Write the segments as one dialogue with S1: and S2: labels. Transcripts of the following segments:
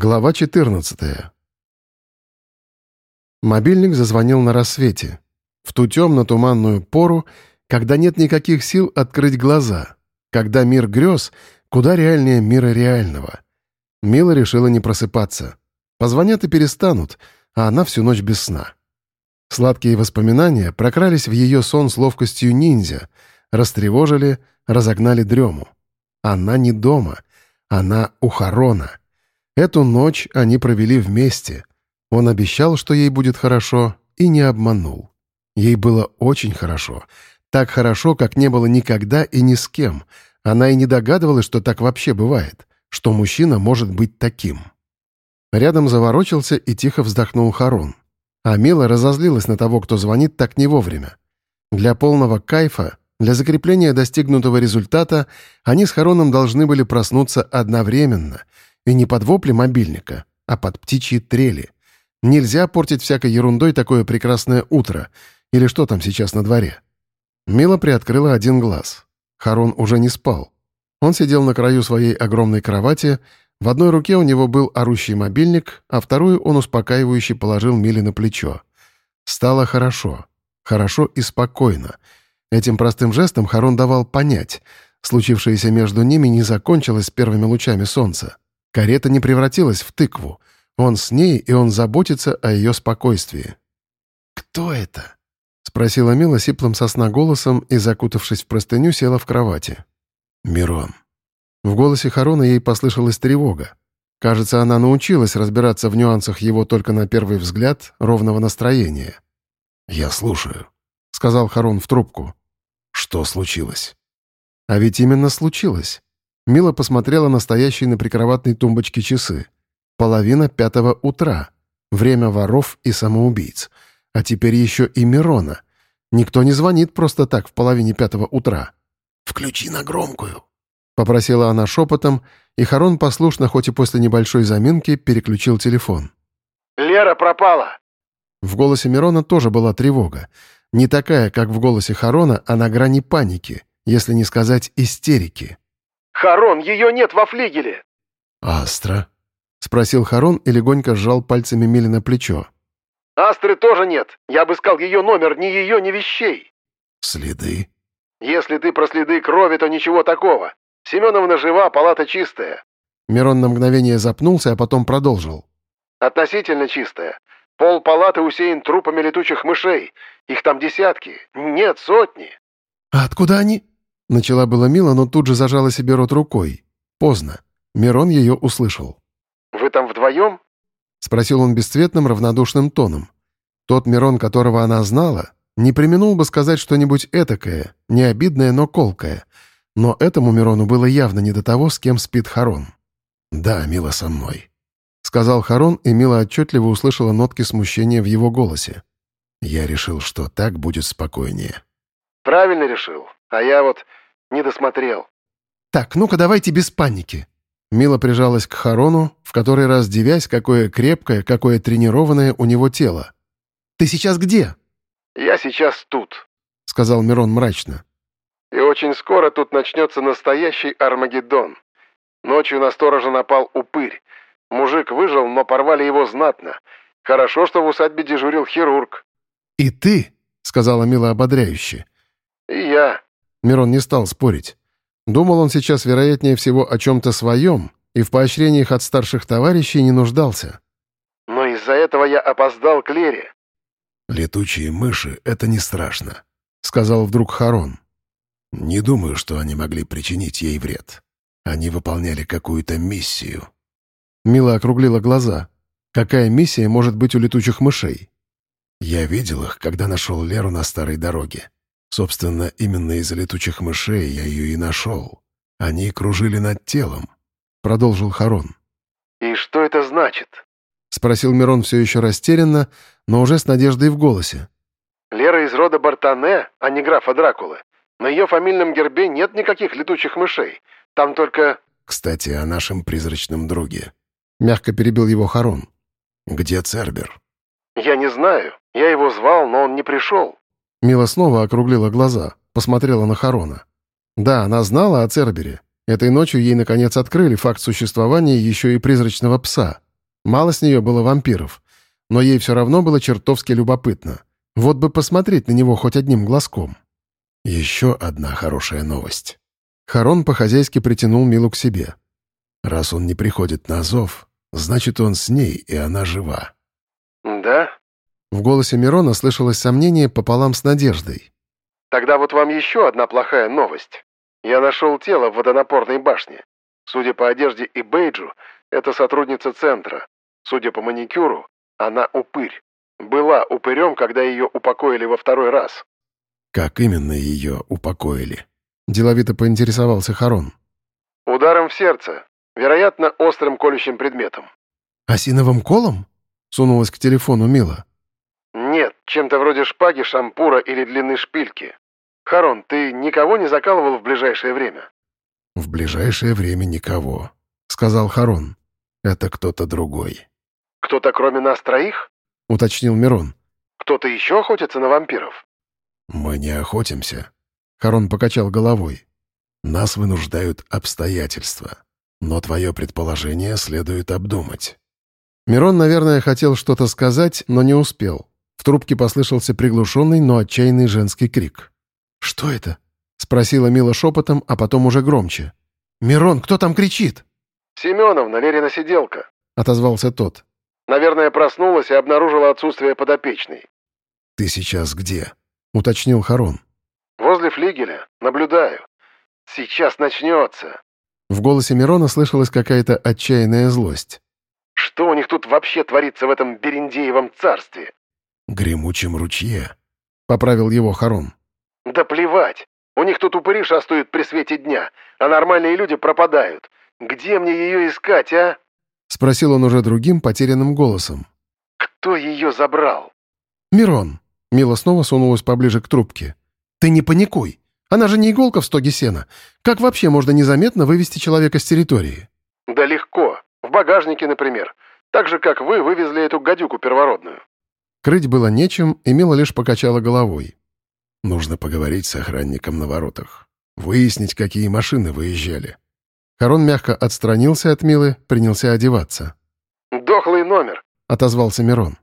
S1: Глава 14. Мобильник зазвонил на рассвете. В ту темно-туманную пору, когда нет никаких сил открыть глаза, когда мир грез, куда реальнее мира реального. Мила решила не просыпаться. Позвонят и перестанут, а она всю ночь без сна. Сладкие воспоминания прокрались в ее сон с ловкостью ниндзя, растревожили, разогнали дрему. Она не дома, она у Харона — Эту ночь они провели вместе. Он обещал, что ей будет хорошо, и не обманул. Ей было очень хорошо. Так хорошо, как не было никогда и ни с кем. Она и не догадывалась, что так вообще бывает, что мужчина может быть таким. Рядом заворочился и тихо вздохнул Харон. А Мила разозлилась на того, кто звонит так не вовремя. Для полного кайфа, для закрепления достигнутого результата они с Хароном должны были проснуться одновременно — и не под вопли мобильника, а под птичьи трели. Нельзя портить всякой ерундой такое прекрасное утро. Или что там сейчас на дворе? Мила приоткрыла один глаз. Харон уже не спал. Он сидел на краю своей огромной кровати, в одной руке у него был орущий мобильник, а вторую он успокаивающе положил Миле на плечо. Стало хорошо. Хорошо и спокойно. Этим простым жестом Харон давал понять, случившееся между ними не закончилось первыми лучами солнца. Карета не превратилась в тыкву. Он с ней, и он заботится о ее спокойствии. «Кто это?» — спросила Мила сиплым сосна голосом и, закутавшись в простыню, села в кровати. «Мирон». В голосе Харона ей послышалась тревога. Кажется, она научилась разбираться в нюансах его только на первый взгляд ровного настроения. «Я слушаю», — сказал Харон в трубку. «Что случилось?» А ведь именно случилось. Мила посмотрела на стоящие на прикроватной тумбочке часы. Половина пятого утра. Время воров и самоубийц. А теперь еще и Мирона. Никто не звонит просто так в половине пятого утра. «Включи на громкую», — попросила она шепотом, и Харон послушно, хоть и после небольшой заминки, переключил телефон.
S2: «Лера пропала!»
S1: В голосе Мирона тоже была тревога. Не такая, как в голосе Харона, а на грани паники, если не сказать истерики.
S2: Харон, ее нет во флигеле!»
S1: «Астра?» — спросил Харон и легонько сжал пальцами Мили на плечо.
S2: «Астры тоже нет. Я обыскал ее номер, ни ее, ни вещей».
S1: «Следы?»
S2: «Если ты про следы крови, то ничего такого. Семеновна жива, палата чистая».
S1: Мирон на мгновение запнулся, а потом продолжил.
S2: «Относительно чистая. Пол палаты усеян трупами летучих мышей. Их там десятки. Нет, сотни».
S1: «А откуда они?» Начала было Мила, но тут же зажала себе рот рукой. Поздно. Мирон ее услышал.
S2: «Вы там вдвоем?»
S1: — спросил он бесцветным, равнодушным тоном. Тот Мирон, которого она знала, не применул бы сказать что-нибудь этакое, не обидное, но колкое. Но этому Мирону было явно не до того, с кем спит Харон. «Да, Мила со мной», — сказал Харон, и Мила отчетливо услышала нотки смущения в его голосе. «Я решил, что так будет спокойнее».
S2: «Правильно решил. А я вот не досмотрел.
S1: «Так, ну-ка давайте без паники». Мила прижалась к Харону, в который раз девясь, какое крепкое, какое тренированное у него тело. «Ты сейчас где?»
S2: «Я сейчас тут», —
S1: сказал Мирон мрачно.
S2: «И очень скоро тут начнется настоящий Армагеддон. Ночью на сторожа напал упырь. Мужик выжил, но порвали его знатно. Хорошо, что в усадьбе дежурил хирург».
S1: «И ты?» — сказала Мила ободряюще.
S2: «И я»,
S1: Мирон не стал спорить. Думал он сейчас, вероятнее всего, о чем-то своем, и в поощрениях от старших товарищей не нуждался.
S2: «Но из-за этого я опоздал к Лере».
S3: «Летучие мыши — это не страшно», —
S1: сказал вдруг Харон.
S3: «Не думаю, что они могли причинить ей вред. Они выполняли какую-то миссию».
S1: Мила округлила глаза. «Какая миссия может быть у летучих мышей?»
S3: «Я видел их, когда нашел Леру на старой дороге. Собственно, именно из-за летучих мышей я ее и нашел. Они кружили над телом», — продолжил Харон.
S2: «И что это значит?»
S1: — спросил Мирон все еще растерянно, но уже с надеждой в голосе.
S2: «Лера из рода Бартане, а не графа Дракулы. На ее фамильном гербе нет никаких летучих мышей. Там только...»
S3: «Кстати, о нашем призрачном друге».
S1: Мягко перебил его Харон.
S3: «Где Цербер?»
S2: «Я не знаю. Я его звал, но он не пришел».
S1: Мила снова округлила глаза, посмотрела на Харона. Да, она знала о Цербере. Этой ночью ей, наконец, открыли факт существования еще и призрачного пса. Мало с нее было вампиров, но ей все равно было чертовски любопытно. Вот бы посмотреть на него хоть одним глазком.
S3: Еще одна хорошая новость.
S1: Харон по-хозяйски притянул Милу к себе.
S3: Раз он не приходит на зов, значит, он с ней, и она жива.
S2: «Да?»
S1: В голосе Мирона слышалось сомнение пополам с надеждой.
S2: «Тогда вот вам еще одна плохая новость. Я нашел тело в водонапорной башне. Судя по одежде и бейджу, это сотрудница центра. Судя по маникюру, она упырь. Была упырем, когда ее упокоили во второй раз».
S3: «Как именно ее упокоили?»
S1: Деловито поинтересовался Харон.
S2: «Ударом в сердце. Вероятно, острым колющим предметом».
S1: «Осиновым колом?» — сунулась к телефону Мила.
S2: «Нет, чем-то вроде шпаги, шампура или длинной шпильки. Харон, ты никого не закалывал в ближайшее время?»
S3: «В ближайшее время никого», — сказал Харон. «Это кто-то другой».
S2: «Кто-то кроме нас троих?»
S1: — уточнил Мирон.
S2: «Кто-то еще охотится на вампиров?»
S3: «Мы не охотимся», — Харон покачал головой. «Нас вынуждают обстоятельства, но твое предположение следует обдумать».
S1: Мирон, наверное, хотел что-то сказать, но не успел. В трубке послышался приглушенный, но отчаянный женский крик. «Что это?» — спросила Мила шепотом, а потом уже громче. «Мирон, кто там кричит?»
S2: «Семеновна, Лерина сиделка», —
S1: отозвался тот.
S2: «Наверное, проснулась и обнаружила отсутствие подопечной».
S3: «Ты сейчас где?» — уточнил Харон.
S2: «Возле флигеля. Наблюдаю. Сейчас начнется».
S1: В голосе Мирона слышалась какая-то отчаянная злость.
S2: «Что у них тут вообще творится в этом Берендеевом царстве?»
S3: «Гремучем ручье», —
S1: поправил его Харон.
S2: «Да плевать. У них тут упыри шастают при свете дня, а нормальные люди пропадают. Где мне ее искать, а?»
S1: — спросил он уже другим, потерянным голосом.
S2: «Кто ее забрал?»
S1: «Мирон», — Мила снова сунулась поближе к трубке. «Ты не паникуй. Она же не иголка в стоге сена. Как вообще можно незаметно вывести человека с территории?»
S2: «Да легко. В багажнике, например. Так же, как вы вывезли эту гадюку первородную».
S1: Крыть было нечем, и Мила лишь покачала головой.
S3: «Нужно поговорить с охранником на воротах. Выяснить, какие машины выезжали».
S1: Харон мягко отстранился от Милы, принялся одеваться.
S2: «Дохлый номер», —
S1: отозвался Мирон.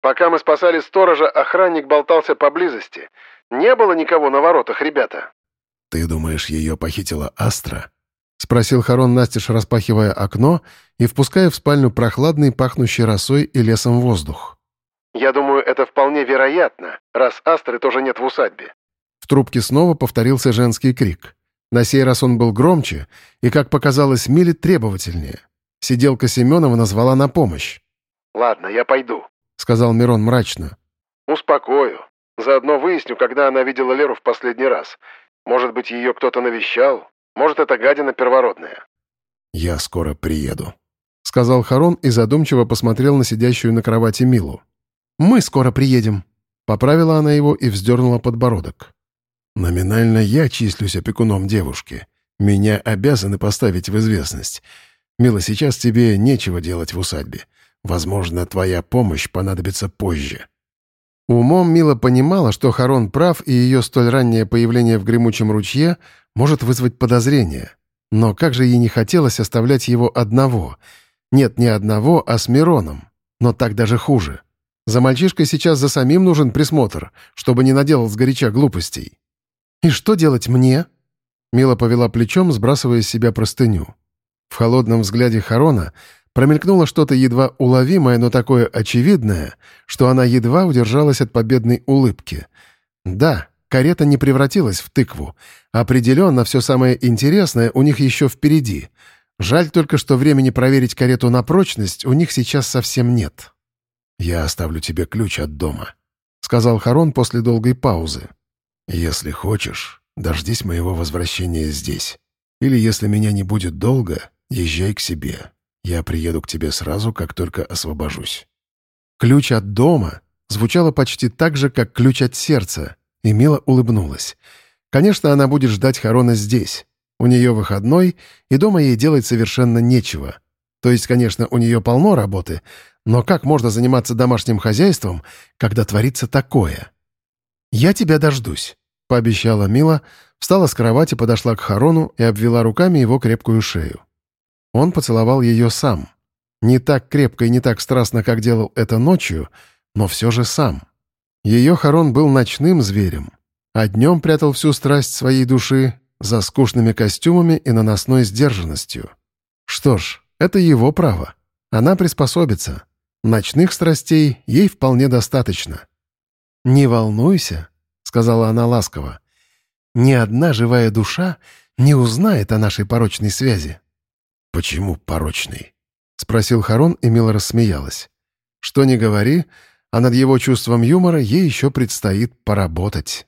S2: «Пока мы спасали сторожа, охранник болтался поблизости. Не было никого на воротах, ребята».
S3: «Ты думаешь, ее похитила Астра?»
S1: — спросил Харон настежь, распахивая окно и впуская в спальню прохладный, пахнущий росой и лесом воздух.
S2: «Я думаю, это вполне вероятно, раз Астры тоже нет в усадьбе».
S1: В трубке снова повторился женский крик. На сей раз он был громче и, как показалось, Миле требовательнее. Сиделка Семенова назвала на помощь.
S2: «Ладно, я пойду», —
S1: сказал Мирон мрачно.
S2: «Успокою. Заодно выясню, когда она видела Леру в последний раз. Может быть, ее кто-то навещал? Может, это гадина первородная?»
S3: «Я скоро приеду», —
S1: сказал Харон и задумчиво посмотрел на сидящую на кровати Милу. «Мы скоро приедем», — поправила она его и вздернула подбородок.
S3: «Номинально я числюсь опекуном девушки. Меня обязаны поставить в известность. Мила, сейчас тебе нечего делать в усадьбе. Возможно, твоя помощь понадобится позже».
S1: Умом Мила понимала, что Харон прав, и ее столь раннее появление в гремучем ручье может вызвать подозрения. Но как же ей не хотелось оставлять его одного. Нет, не одного, а с Мироном. Но так даже хуже. За мальчишкой сейчас за самим нужен присмотр, чтобы не наделал сгоряча глупостей. «И что делать мне?» Мила повела плечом, сбрасывая с себя простыню. В холодном взгляде Харона промелькнуло что-то едва уловимое, но такое очевидное, что она едва удержалась от победной улыбки. Да, карета не превратилась в тыкву. Определенно, все самое интересное у них еще впереди. Жаль только, что времени проверить карету на прочность у них сейчас совсем нет.
S3: «Я оставлю тебе ключ от дома», —
S1: сказал Харон после долгой паузы.
S3: «Если хочешь, дождись моего возвращения здесь. Или, если меня не будет долго, езжай к себе. Я приеду к тебе сразу, как только освобожусь».
S1: «Ключ от дома» звучало почти так же, как ключ от сердца, и Мила улыбнулась. Конечно, она будет ждать Харона здесь. У нее выходной, и дома ей делать совершенно нечего. То есть, конечно, у нее полно работы, но как можно заниматься домашним хозяйством, когда творится такое? «Я тебя дождусь», — пообещала Мила, встала с кровати, подошла к Харону и обвела руками его крепкую шею. Он поцеловал ее сам. Не так крепко и не так страстно, как делал это ночью, но все же сам. Ее Харон был ночным зверем, а днем прятал всю страсть своей души за скучными костюмами и наносной сдержанностью. Что ж, это его право. Она приспособится. Ночных страстей ей вполне достаточно. «Не волнуйся», — сказала она ласково. «Ни одна живая душа не узнает о нашей порочной связи».
S3: «Почему порочной?»
S1: — спросил Харон, и мило рассмеялась. «Что ни говори, а над его чувством юмора ей еще предстоит поработать».